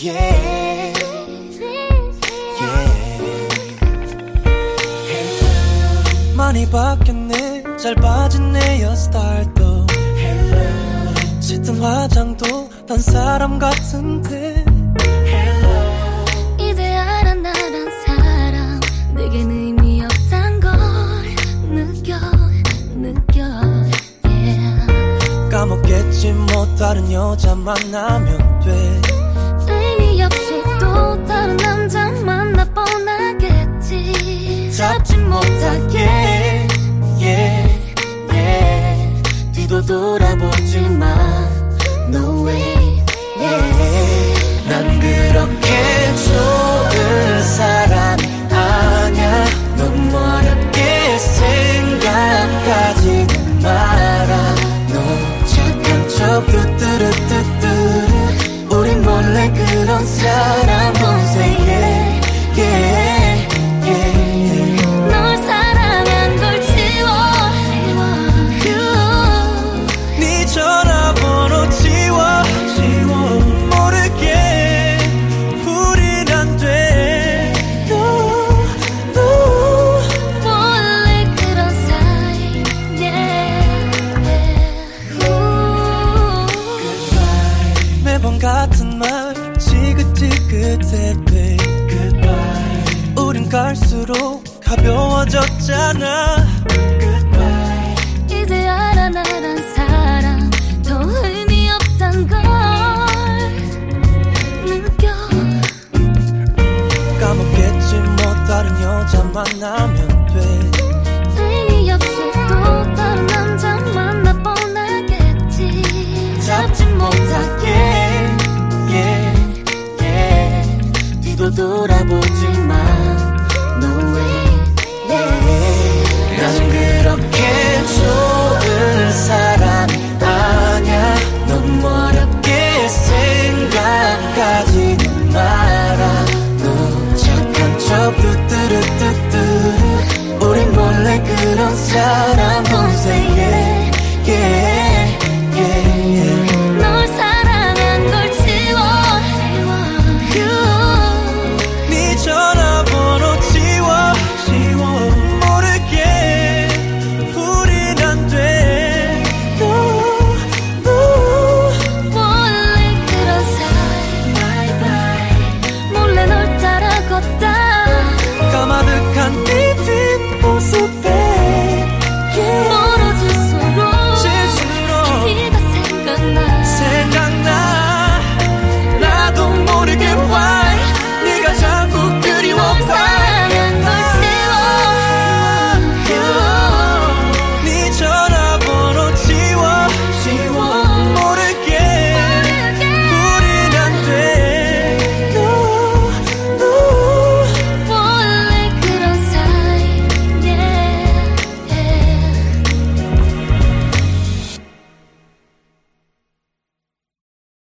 yeah. yeah. 많이 바뀌었네 잘 빠진 내 헤어스타일도 짙은 화장도 단 사람 같은데 이제 알아 나란 사람 내겐 의미 없단 걸 느껴 느껴 yeah. 까먹겠지 뭐 다른 여자 만나면 돼 don't stop 지긋지긋해 babe goodbye. 우린 갈수록 가벼워졌잖아 goodbye. 이제 알아 나란 사람 더 의미 없단 걸 느껴. 까먹겠지 뭐 다른 여자 만나면 생각하지는